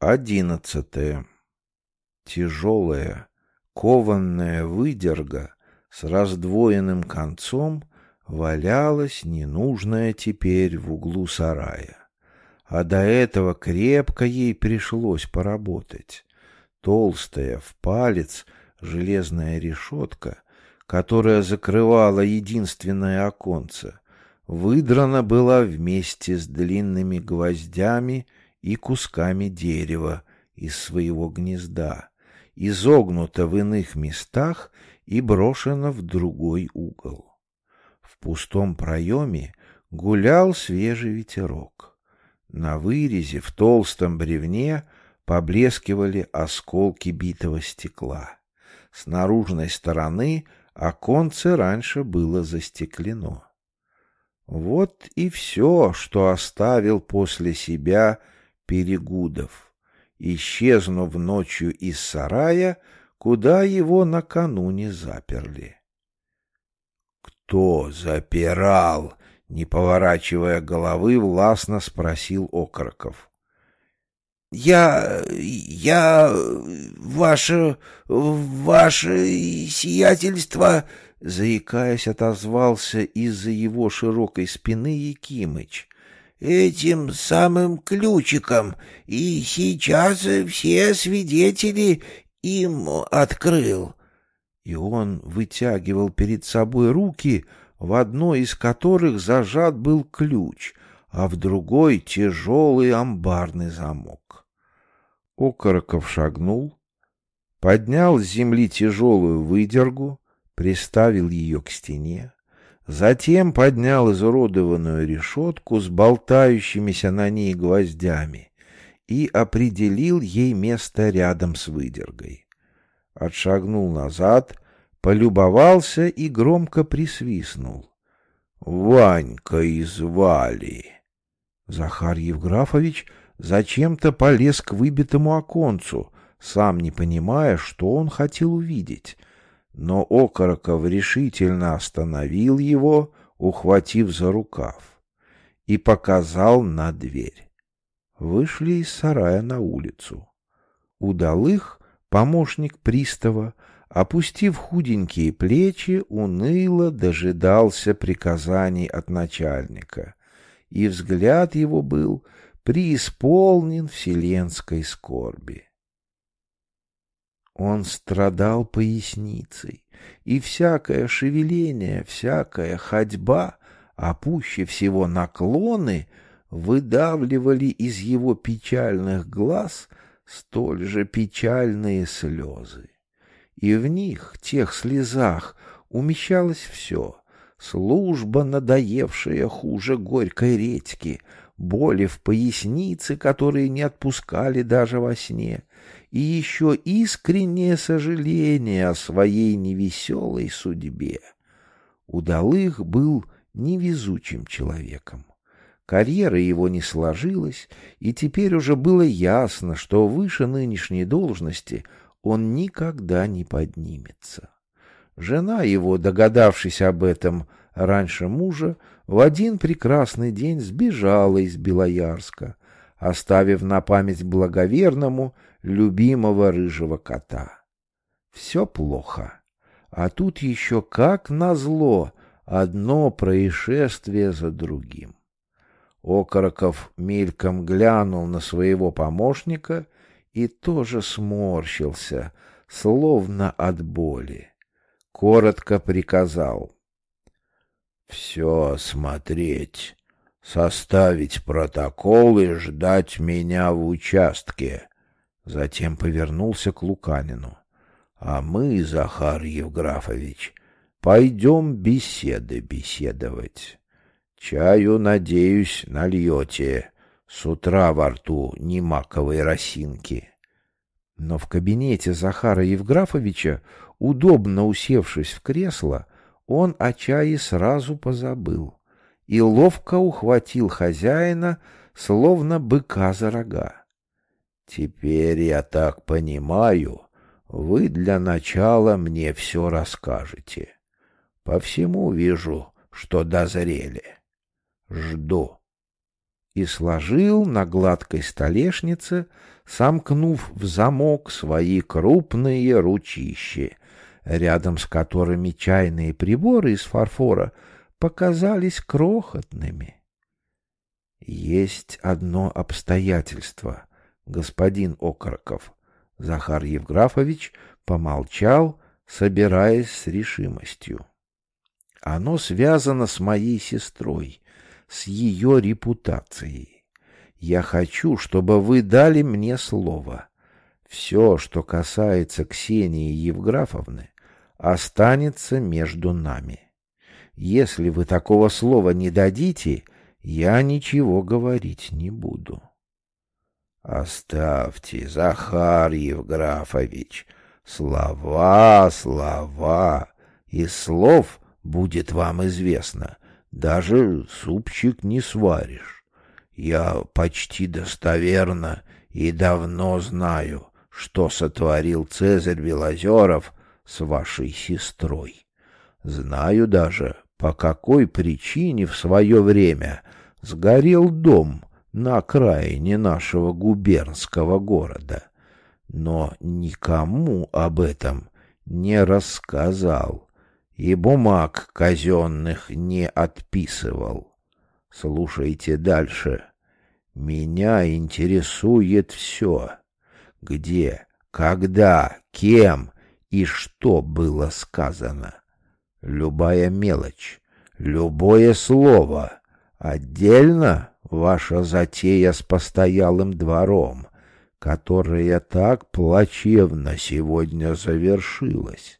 Одиннадцатое. Тяжелая, кованная выдерга с раздвоенным концом валялась ненужная теперь в углу сарая. А до этого крепко ей пришлось поработать. Толстая, в палец, железная решетка, которая закрывала единственное оконце, выдрана была вместе с длинными гвоздями и кусками дерева из своего гнезда, изогнута в иных местах и брошена в другой угол. В пустом проеме гулял свежий ветерок. На вырезе в толстом бревне поблескивали осколки битого стекла. С наружной стороны оконце раньше было застеклено. Вот и все, что оставил после себя Перегудов, исчезнув ночью из сарая, куда его накануне заперли. «Кто запирал?» — не поворачивая головы, властно спросил Окороков. «Я... я... ваше... ваше сиятельство...» Заикаясь, отозвался из-за его широкой спины Якимыч этим самым ключиком, и сейчас все свидетели им открыл. И он вытягивал перед собой руки, в одной из которых зажат был ключ, а в другой — тяжелый амбарный замок. Окороков шагнул, поднял с земли тяжелую выдергу, приставил ее к стене, Затем поднял изуродованную решетку с болтающимися на ней гвоздями и определил ей место рядом с выдергой. Отшагнул назад, полюбовался и громко присвистнул. «Ванька извали!» Захар Евграфович зачем-то полез к выбитому оконцу, сам не понимая, что он хотел увидеть — но Окороков решительно остановил его, ухватив за рукав, и показал на дверь. Вышли из сарая на улицу. Удалых помощник пристава, опустив худенькие плечи, уныло дожидался приказаний от начальника, и взгляд его был преисполнен вселенской скорби. Он страдал поясницей, и всякое шевеление, всякая ходьба, а пуще всего наклоны, выдавливали из его печальных глаз столь же печальные слезы. И в них, тех слезах, умещалось все — служба, надоевшая хуже горькой редьки, боли в пояснице, которые не отпускали даже во сне, и еще искреннее сожаление о своей невеселой судьбе. Удалых был невезучим человеком. Карьера его не сложилась, и теперь уже было ясно, что выше нынешней должности он никогда не поднимется. Жена его, догадавшись об этом раньше мужа, в один прекрасный день сбежала из Белоярска, оставив на память благоверному любимого рыжего кота. Все плохо. А тут еще как назло одно происшествие за другим. Окороков мельком глянул на своего помощника и тоже сморщился, словно от боли. Коротко приказал. — Все смотреть, составить протокол и ждать меня в участке. Затем повернулся к Луканину. — А мы, Захар Евграфович, пойдем беседы беседовать. Чаю, надеюсь, нальете. С утра во рту ни маковой росинки. Но в кабинете Захара Евграфовича, удобно усевшись в кресло, он о чае сразу позабыл и ловко ухватил хозяина, словно быка за рога. Теперь я так понимаю, вы для начала мне все расскажете. По всему вижу, что дозрели. Жду. и сложил на гладкой столешнице, сомкнув в замок свои крупные ручищи, рядом с которыми чайные приборы из фарфора показались крохотными. Есть одно обстоятельство, господин Окороков. Захар Евграфович помолчал, собираясь с решимостью. Оно связано с моей сестрой, с ее репутацией. Я хочу, чтобы вы дали мне слово. Все, что касается Ксении Евграфовны, останется между нами. Если вы такого слова не дадите, я ничего говорить не буду. Оставьте, Захар Евграфович, слова, слова, из слов будет вам известно, даже супчик не сваришь. Я почти достоверно и давно знаю, что сотворил Цезарь Белозеров с вашей сестрой. Знаю даже, по какой причине в свое время сгорел дом на окраине нашего губернского города. Но никому об этом не рассказал и бумаг казенных не отписывал. Слушайте дальше. Меня интересует все. Где, когда, кем и что было сказано. Любая мелочь, любое слово. Отдельно ваша затея с постоялым двором, которая так плачевно сегодня завершилась.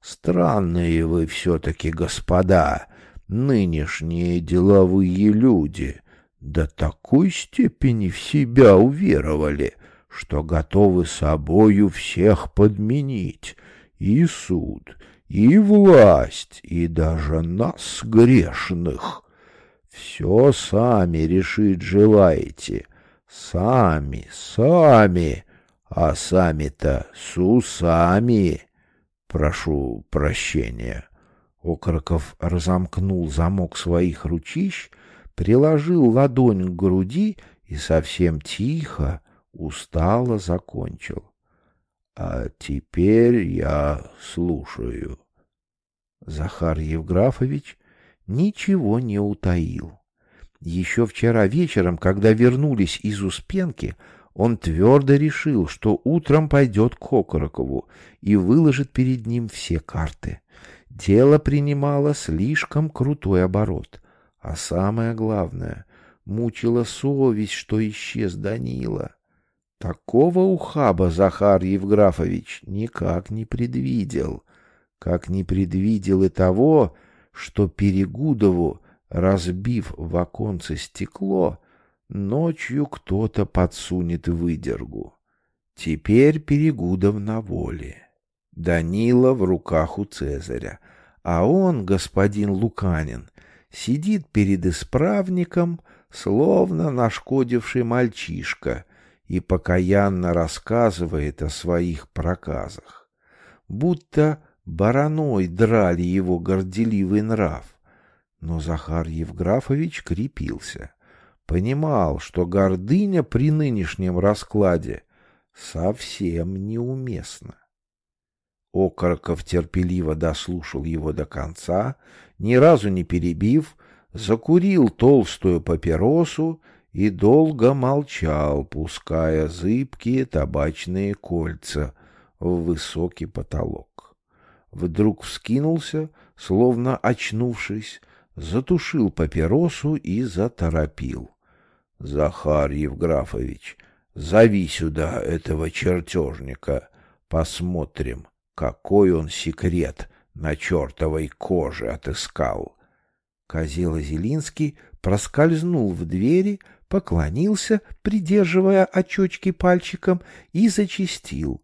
Странные вы все-таки, господа, нынешние деловые люди, до такой степени в себя уверовали, что готовы собою всех подменить, и суд, и власть, и даже нас, грешных. Все сами решить желаете, сами, сами, а сами-то с усами. Прошу прощения. Окороков разомкнул замок своих ручищ, приложил ладонь к груди и совсем тихо, устало закончил. А теперь я слушаю. Захар Евграфович ничего не утаил. Еще вчера вечером, когда вернулись из Успенки, он твердо решил, что утром пойдет к Кокорокову и выложит перед ним все карты. Дело принимало слишком крутой оборот. А самое главное, мучила совесть, что исчез Данила. Такого ухаба Захар Евграфович никак не предвидел, как не предвидел и того, что Перегудову, разбив в оконце стекло, ночью кто-то подсунет выдергу. Теперь Перегудов на воле. Данила в руках у Цезаря, а он, господин Луканин, сидит перед исправником, словно нашкодивший мальчишка, и покаянно рассказывает о своих проказах, будто бараной драли его горделивый нрав. Но Захар Евграфович крепился, понимал, что гордыня при нынешнем раскладе совсем неуместна. Окороков терпеливо дослушал его до конца, ни разу не перебив, закурил толстую папиросу и долго молчал, пуская зыбкие табачные кольца в высокий потолок. Вдруг вскинулся, словно очнувшись, затушил папиросу и заторопил. — Захар Евграфович, зови сюда этого чертежника, посмотрим, какой он секрет на чертовой коже отыскал. Козела Зелинский проскользнул в двери, поклонился, придерживая очечки пальчиком, и зачистил.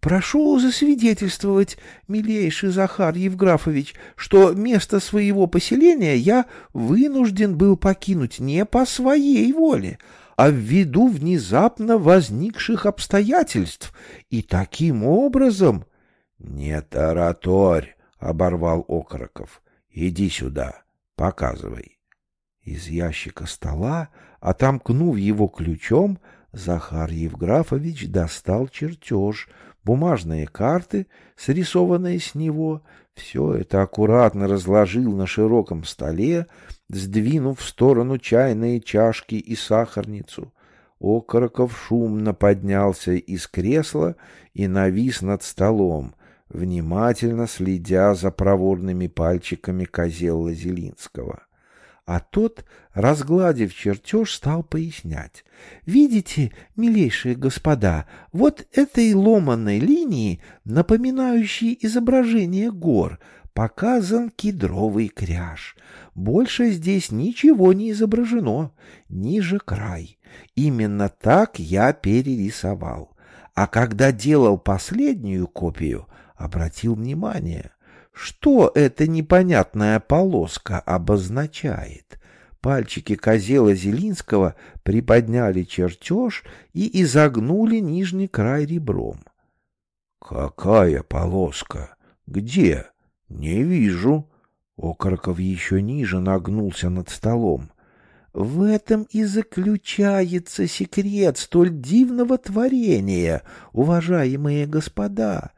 «Прошу засвидетельствовать, милейший Захар Евграфович, что место своего поселения я вынужден был покинуть не по своей воле, а ввиду внезапно возникших обстоятельств, и таким образом...» «Не тараторь!» — оборвал Окороков. «Иди сюда, показывай». Из ящика стола, Отомкнув его ключом, Захар Евграфович достал чертеж, бумажные карты, срисованные с него. Все это аккуратно разложил на широком столе, сдвинув в сторону чайные чашки и сахарницу. Окороков шумно поднялся из кресла и навис над столом, внимательно следя за проворными пальчиками козела Зелинского. А тот, разгладив чертеж, стал пояснять. «Видите, милейшие господа, вот этой ломаной линии, напоминающей изображение гор, показан кедровый кряж. Больше здесь ничего не изображено, ниже край. Именно так я перерисовал. А когда делал последнюю копию, обратил внимание — что эта непонятная полоска обозначает? Пальчики козела Зелинского приподняли чертеж и изогнули нижний край ребром. «Какая полоска? Где? Не вижу». Окороков еще ниже нагнулся над столом. В этом и заключается секрет столь дивного творения, уважаемые господа.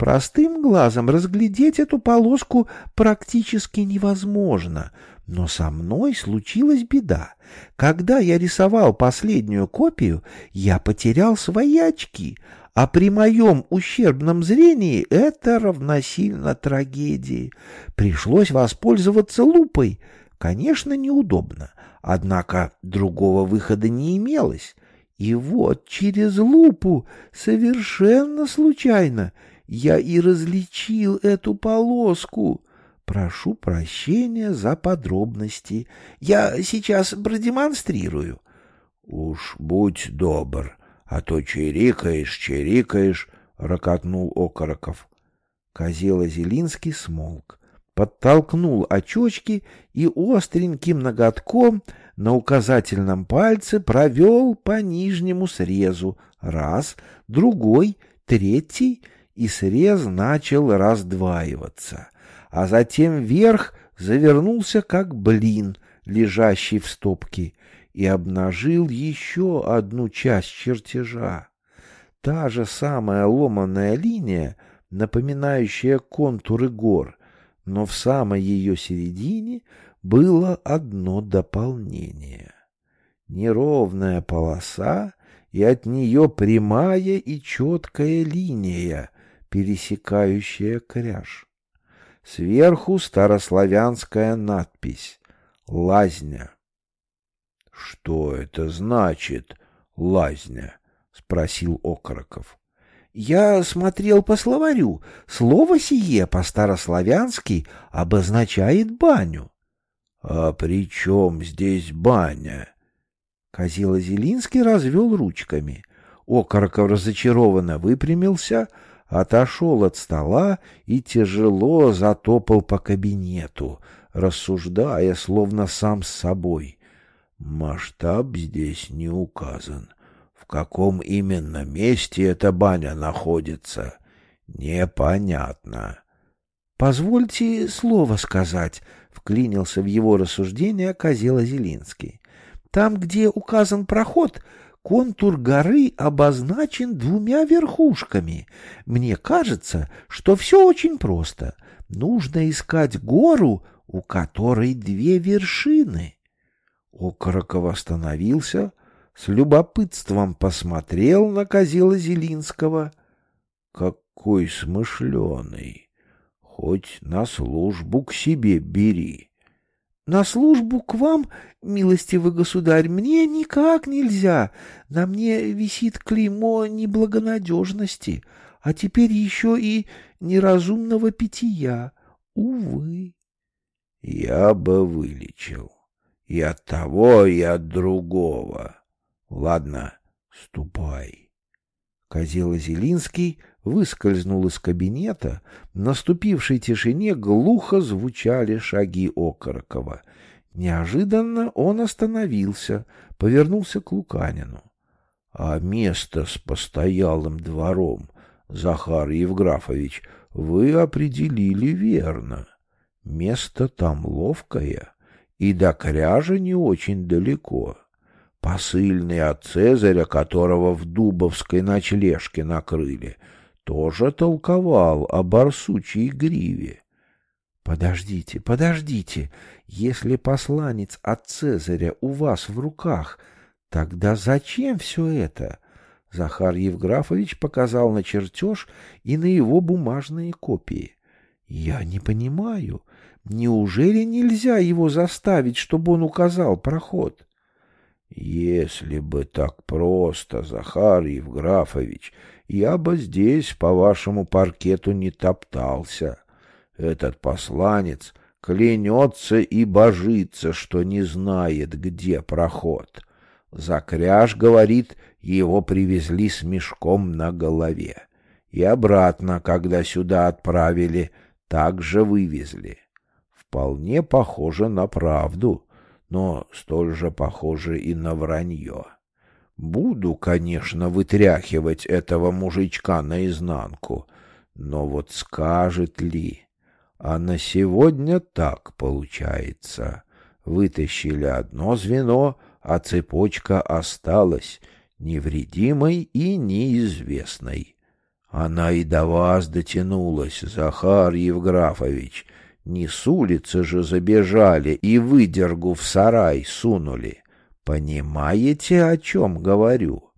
Простым глазом разглядеть эту полоску практически невозможно, но со мной случилась беда. Когда я рисовал последнюю копию, я потерял свои очки, а при моем ущербном зрении это равносильно трагедии. Пришлось воспользоваться лупой. Конечно, неудобно, однако другого выхода не имелось. И вот через лупу, совершенно случайно, я и различил эту полоску. Прошу прощения за подробности. Я сейчас продемонстрирую. Уж будь добр, а то чирикаешь, чирикаешь, — ракотнул Окороков. Козела Зелинский смолк, подтолкнул очочки и остреньким ноготком на указательном пальце провел по нижнему срезу раз, другой, третий — и срез начал раздваиваться, а затем верх завернулся как блин, лежащий в стопке, и обнажил еще одну часть чертежа. Та же самая ломаная линия, напоминающая контуры гор, но в самой ее середине было одно дополнение. Неровная полоса и от нее прямая и четкая линия, пересекающая кряж. Сверху старославянская надпись «Лазня». — Что это значит, лазня? — спросил Окороков. — Я смотрел по словарю. Слово сие по-старославянски обозначает баню. — А при чем здесь баня? Козила Зелинский развел ручками. Окороков разочарованно выпрямился — отошел от стола и тяжело затопал по кабинету, рассуждая, словно сам с собой. Масштаб здесь не указан. В каком именно месте эта баня находится, непонятно. — Позвольте слово сказать, — вклинился в его рассуждение Козела Зелинский. — Там, где указан проход, контур горы обозначен двумя верхушками. Мне кажется, что все очень просто. Нужно искать гору, у которой две вершины. Окороков остановился, с любопытством посмотрел на Козела Зелинского. Какой смышленый! Хоть на службу к себе бери. На службу к вам, милостивый государь, мне никак нельзя. На мне висит клеймо неблагонадежности, а теперь еще и неразумного питья. Увы. Я бы вылечил. И от того, и от другого. Ладно, ступай. Козела Зелинский выскользнул из кабинета, в наступившей тишине глухо звучали шаги Окорокова. Неожиданно он остановился, повернулся к Луканину. — А место с постоялым двором, Захар Евграфович, вы определили верно. Место там ловкое, и до кряжа не очень далеко. Посыльный от Цезаря, которого в Дубовской ночлежке накрыли, тоже толковал о барсучьей гриве. Подождите, подождите. Если посланец от Цезаря у вас в руках, тогда зачем все это? Захар Евграфович показал на чертеж и на его бумажные копии. Я не понимаю, неужели нельзя его заставить, чтобы он указал проход? Если бы так просто, Захар Евграфович, я бы здесь по вашему паркету не топтался. Этот посланец клянется и божится, что не знает, где проход. Закряж, говорит, его привезли с мешком на голове. И обратно, когда сюда отправили, также вывезли. Вполне похоже на правду, но столь же похоже и на вранье. Буду, конечно, вытряхивать этого мужичка наизнанку, но вот скажет ли... А на сегодня так получается. Вытащили одно звено, а цепочка осталась невредимой и неизвестной. Она и до вас дотянулась, Захар Евграфович. Не с улицы же забежали и выдергу в сарай сунули. Понимаете, о чем говорю?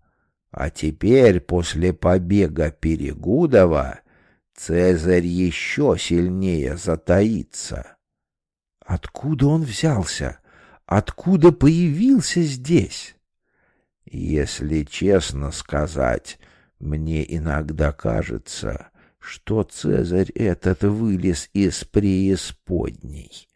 А теперь, после побега Перегудова, Цезарь еще сильнее затаится. Откуда он взялся? Откуда появился здесь? Если честно сказать, мне иногда кажется, что Цезарь этот вылез из преисподней.